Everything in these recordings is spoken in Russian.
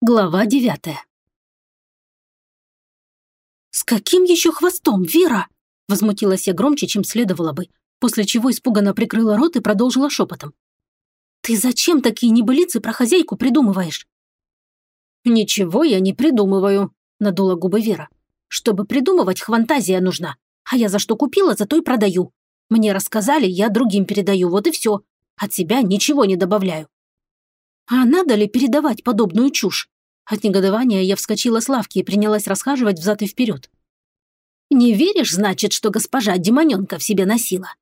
Глава девятая. «С каким еще хвостом, Вера?» Возмутилась я громче, чем следовало бы, после чего испуганно прикрыла рот и продолжила шепотом. «Ты зачем такие небылицы про хозяйку придумываешь?» «Ничего я не придумываю», – надула губы Вера. «Чтобы придумывать, фантазия нужна. А я за что купила, за то и продаю. Мне рассказали, я другим передаю, вот и все. От себя ничего не добавляю. А надо ли передавать подобную чушь? От негодования я вскочила с лавки и принялась расхаживать взад и вперед. «Не веришь, значит, что госпожа демоненка в себе носила?»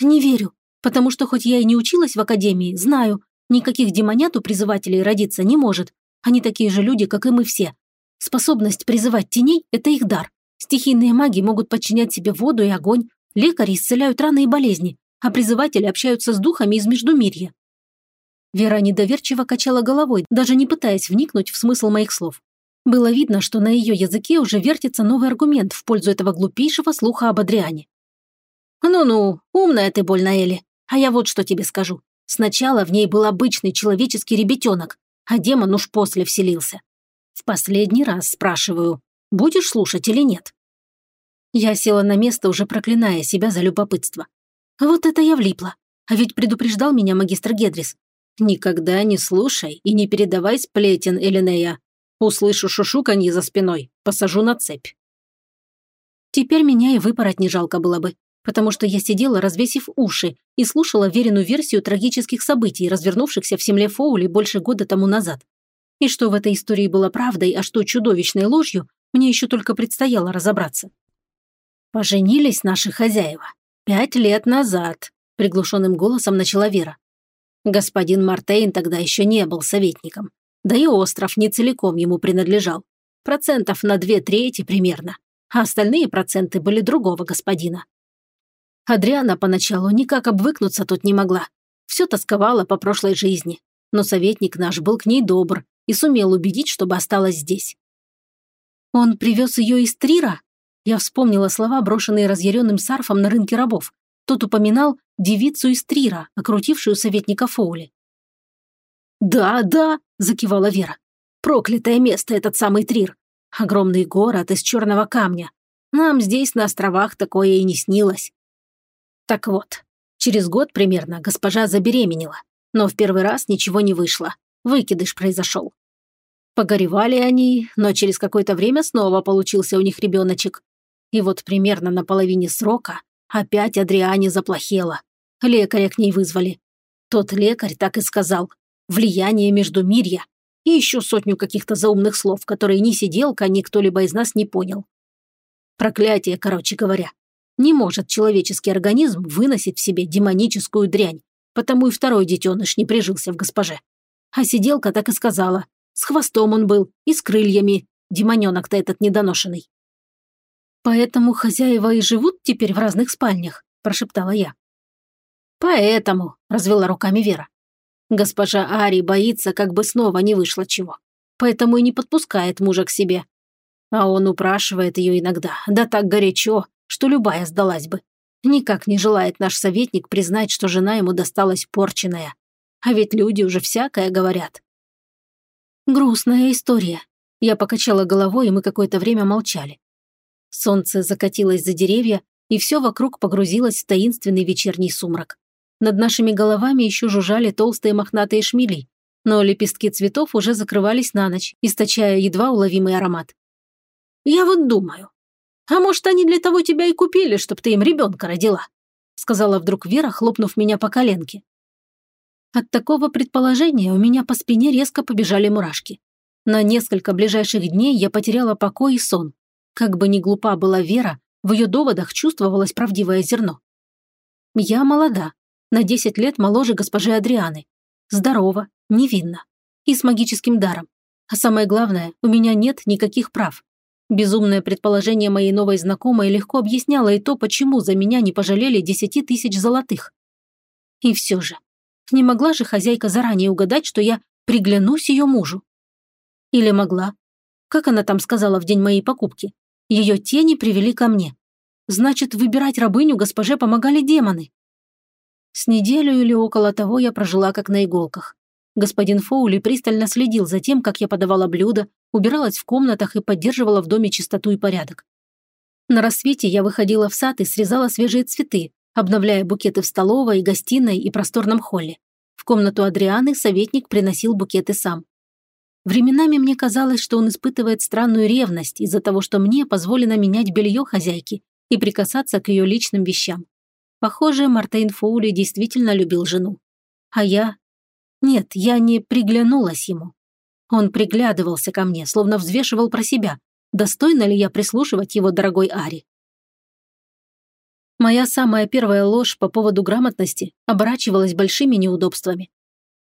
«Не верю, потому что хоть я и не училась в академии, знаю, никаких демонят у призывателей родиться не может. Они такие же люди, как и мы все. Способность призывать теней – это их дар. Стихийные маги могут подчинять себе воду и огонь, лекари исцеляют раны и болезни, а призыватели общаются с духами из Междумирья. Вера недоверчиво качала головой, даже не пытаясь вникнуть в смысл моих слов. Было видно, что на ее языке уже вертится новый аргумент в пользу этого глупейшего слуха об Адриане. «Ну-ну, умная ты больно, Элли. А я вот что тебе скажу. Сначала в ней был обычный человеческий ребятенок, а демон уж после вселился. В последний раз спрашиваю, будешь слушать или нет?» Я села на место, уже проклиная себя за любопытство. Вот это я влипла. А ведь предупреждал меня магистр Гедрис. «Никогда не слушай и не передавай сплетен, Элинея. Услышу шушуканье за спиной, посажу на цепь». Теперь меня и выпороть не жалко было бы, потому что я сидела, развесив уши, и слушала веренную версию трагических событий, развернувшихся в земле Фоули больше года тому назад. И что в этой истории было правдой, а что чудовищной ложью, мне еще только предстояло разобраться. «Поженились наши хозяева. Пять лет назад», – приглушенным голосом начала Вера. Господин Мартейн тогда еще не был советником. Да и остров не целиком ему принадлежал. Процентов на две трети примерно. А остальные проценты были другого господина. Адриана поначалу никак обвыкнуться тут не могла. Все тосковала по прошлой жизни. Но советник наш был к ней добр и сумел убедить, чтобы осталась здесь. Он привез ее из Трира? Я вспомнила слова, брошенные разъяренным сарфом на рынке рабов. Тот упоминал девицу из Трира, окрутившую советника Фоули. «Да, да», – закивала Вера. «Проклятое место этот самый Трир. Огромный город из черного камня. Нам здесь, на островах, такое и не снилось». Так вот, через год примерно госпожа забеременела, но в первый раз ничего не вышло. Выкидыш произошел. Погоревали они, но через какое-то время снова получился у них ребеночек. И вот примерно на половине срока Опять Адриане заплохело. Лекаря к ней вызвали. Тот лекарь так и сказал. Влияние между мирья. И еще сотню каких-то заумных слов, которые ни сиделка, ни кто-либо из нас не понял. Проклятие, короче говоря. Не может человеческий организм выносить в себе демоническую дрянь, потому и второй детеныш не прижился в госпоже. А сиделка так и сказала. С хвостом он был и с крыльями. Демоненок-то этот недоношенный. «Поэтому хозяева и живут теперь в разных спальнях», – прошептала я. «Поэтому», – развела руками Вера. «Госпожа Ари боится, как бы снова не вышло чего. Поэтому и не подпускает мужа к себе. А он упрашивает ее иногда, да так горячо, что любая сдалась бы. Никак не желает наш советник признать, что жена ему досталась порченная. А ведь люди уже всякое говорят». «Грустная история». Я покачала головой, и мы какое-то время молчали. Солнце закатилось за деревья, и все вокруг погрузилось в таинственный вечерний сумрак. Над нашими головами еще жужжали толстые мохнатые шмели, но лепестки цветов уже закрывались на ночь, источая едва уловимый аромат. «Я вот думаю, а может, они для того тебя и купили, чтобы ты им ребенка родила?» сказала вдруг Вера, хлопнув меня по коленке. От такого предположения у меня по спине резко побежали мурашки. На несколько ближайших дней я потеряла покой и сон, как бы ни глупа была Вера, в ее доводах чувствовалось правдивое зерно. Я молода, на 10 лет моложе госпожи Адрианы. Здорова, невинна. И с магическим даром. А самое главное, у меня нет никаких прав. Безумное предположение моей новой знакомой легко объясняло и то, почему за меня не пожалели десяти тысяч золотых. И все же, не могла же хозяйка заранее угадать, что я приглянусь ее мужу? Или могла? Как она там сказала в день моей покупки? Ее тени привели ко мне. Значит, выбирать рабыню госпоже помогали демоны. С неделю или около того я прожила как на иголках. Господин Фоули пристально следил за тем, как я подавала блюда, убиралась в комнатах и поддерживала в доме чистоту и порядок. На рассвете я выходила в сад и срезала свежие цветы, обновляя букеты в столовой, гостиной и просторном холле. В комнату Адрианы советник приносил букеты сам. Временами мне казалось, что он испытывает странную ревность из-за того, что мне позволено менять белье хозяйки и прикасаться к ее личным вещам. Похоже, Мартейн Фоули действительно любил жену. А я... Нет, я не приглянулась ему. Он приглядывался ко мне, словно взвешивал про себя, достойна ли я прислушивать его дорогой Ари. Моя самая первая ложь по поводу грамотности оборачивалась большими неудобствами.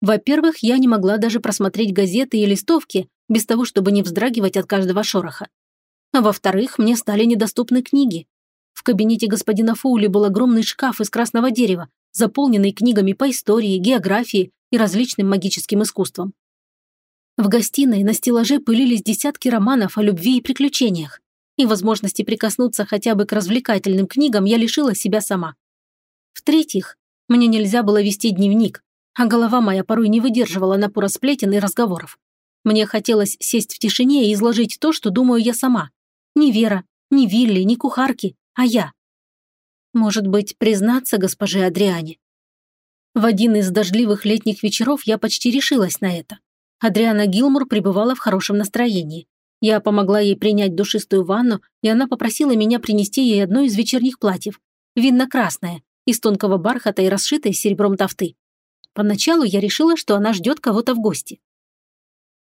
Во-первых, я не могла даже просмотреть газеты и листовки без того, чтобы не вздрагивать от каждого шороха. А во-вторых, мне стали недоступны книги. В кабинете господина Фоули был огромный шкаф из красного дерева, заполненный книгами по истории, географии и различным магическим искусствам. В гостиной на стеллаже пылились десятки романов о любви и приключениях, и возможности прикоснуться хотя бы к развлекательным книгам я лишила себя сама. В-третьих, мне нельзя было вести дневник, а голова моя порой не выдерживала напора сплетен и разговоров. Мне хотелось сесть в тишине и изложить то, что думаю я сама. Ни Вера, ни Вилли, ни кухарки, а я. Может быть, признаться госпоже Адриане? В один из дождливых летних вечеров я почти решилась на это. Адриана Гилмур пребывала в хорошем настроении. Я помогла ей принять душистую ванну, и она попросила меня принести ей одно из вечерних платьев, винно-красное, из тонкого бархата и расшитое серебром тафты. Поначалу я решила, что она ждет кого-то в гости.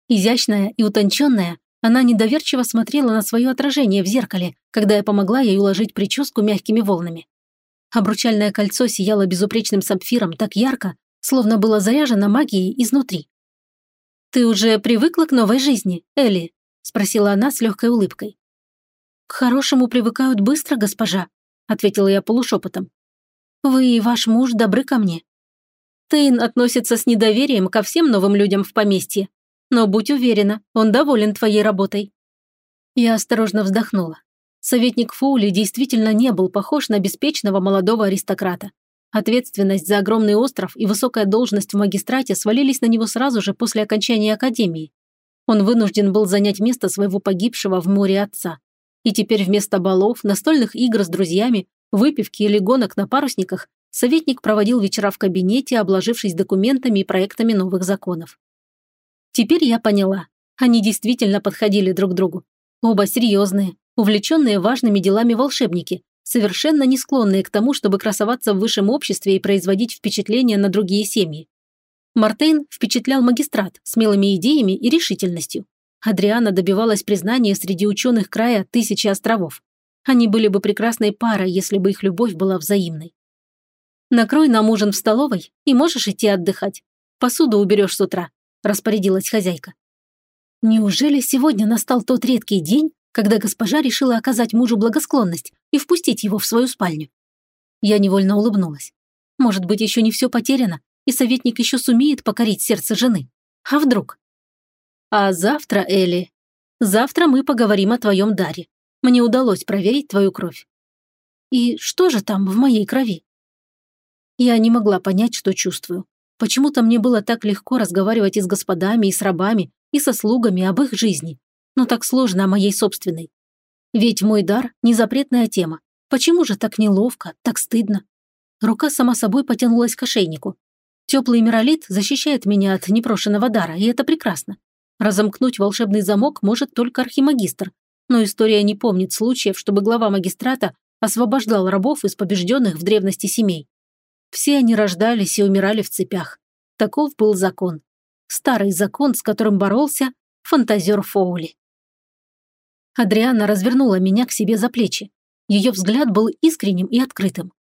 Изящная и утонченная, она недоверчиво смотрела на свое отражение в зеркале, когда я помогла ей уложить прическу мягкими волнами. Обручальное кольцо сияло безупречным сапфиром так ярко, словно было заряжено магией изнутри. «Ты уже привыкла к новой жизни, Элли?» – спросила она с легкой улыбкой. «К хорошему привыкают быстро, госпожа», – ответила я полушепотом. «Вы и ваш муж добры ко мне. Тейн относится с недоверием ко всем новым людям в поместье. Но будь уверена, он доволен твоей работой». Я осторожно вздохнула. Советник Фоули действительно не был похож на беспечного молодого аристократа. Ответственность за огромный остров и высокая должность в магистрате свалились на него сразу же после окончания академии. Он вынужден был занять место своего погибшего в море отца. И теперь вместо балов, настольных игр с друзьями, выпивки или гонок на парусниках советник проводил вечера в кабинете, обложившись документами и проектами новых законов. Теперь я поняла. Они действительно подходили друг другу. Оба серьезные, увлеченные важными делами волшебники, совершенно не склонные к тому, чтобы красоваться в высшем обществе и производить впечатление на другие семьи. Мартейн впечатлял магистрат смелыми идеями и решительностью. Адриана добивалась признания среди ученых края тысячи островов. Они были бы прекрасной парой, если бы их любовь была взаимной. Накрой нам ужин в столовой и можешь идти отдыхать. Посуду уберешь с утра», – распорядилась хозяйка. Неужели сегодня настал тот редкий день, когда госпожа решила оказать мужу благосклонность и впустить его в свою спальню? Я невольно улыбнулась. Может быть, еще не все потеряно, и советник еще сумеет покорить сердце жены. А вдруг? А завтра, Элли, завтра мы поговорим о твоем даре. Мне удалось проверить твою кровь. И что же там в моей крови? Я не могла понять, что чувствую. Почему-то мне было так легко разговаривать и с господами, и с рабами, и со слугами об их жизни. Но так сложно о моей собственной. Ведь мой дар – не запретная тема. Почему же так неловко, так стыдно? Рука сама собой потянулась к ошейнику. Теплый миролит защищает меня от непрошенного дара, и это прекрасно. Разомкнуть волшебный замок может только архимагистр, но история не помнит случаев, чтобы глава магистрата освобождал рабов из побежденных в древности семей. Все они рождались и умирали в цепях. Таков был закон. Старый закон, с которым боролся фантазер Фоули. Адриана развернула меня к себе за плечи. Ее взгляд был искренним и открытым.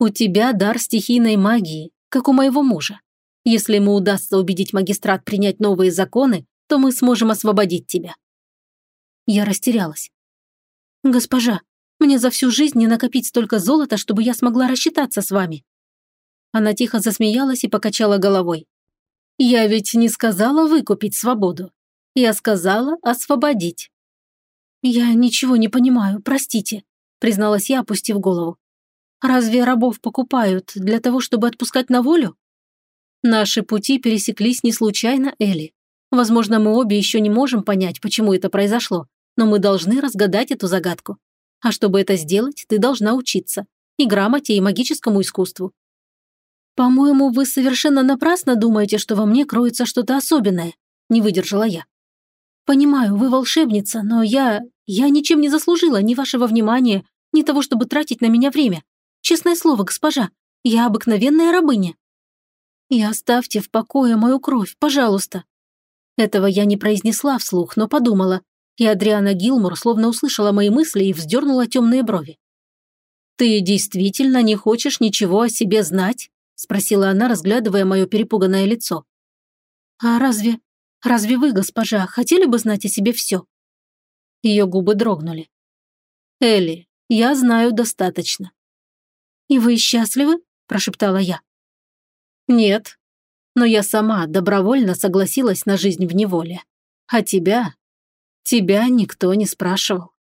«У тебя дар стихийной магии, как у моего мужа. Если ему удастся убедить магистрат принять новые законы, то мы сможем освободить тебя». Я растерялась. «Госпожа, мне за всю жизнь не накопить столько золота, чтобы я смогла рассчитаться с вами. Она тихо засмеялась и покачала головой. «Я ведь не сказала выкупить свободу. Я сказала освободить». «Я ничего не понимаю, простите», призналась я, опустив голову. «Разве рабов покупают для того, чтобы отпускать на волю?» Наши пути пересеклись не случайно, Элли. Возможно, мы обе еще не можем понять, почему это произошло, но мы должны разгадать эту загадку. А чтобы это сделать, ты должна учиться. И грамоте, и магическому искусству. «По-моему, вы совершенно напрасно думаете, что во мне кроется что-то особенное», – не выдержала я. «Понимаю, вы волшебница, но я... я ничем не заслужила ни вашего внимания, ни того, чтобы тратить на меня время. Честное слово, госпожа, я обыкновенная рабыня». «И оставьте в покое мою кровь, пожалуйста». Этого я не произнесла вслух, но подумала, и Адриана Гилмор словно услышала мои мысли и вздернула темные брови. «Ты действительно не хочешь ничего о себе знать?» – спросила она, разглядывая мое перепуганное лицо. «А разве... разве вы, госпожа, хотели бы знать о себе все?» Ее губы дрогнули. «Элли, я знаю достаточно». «И вы счастливы?» – прошептала я. «Нет, но я сама добровольно согласилась на жизнь в неволе. А тебя... тебя никто не спрашивал».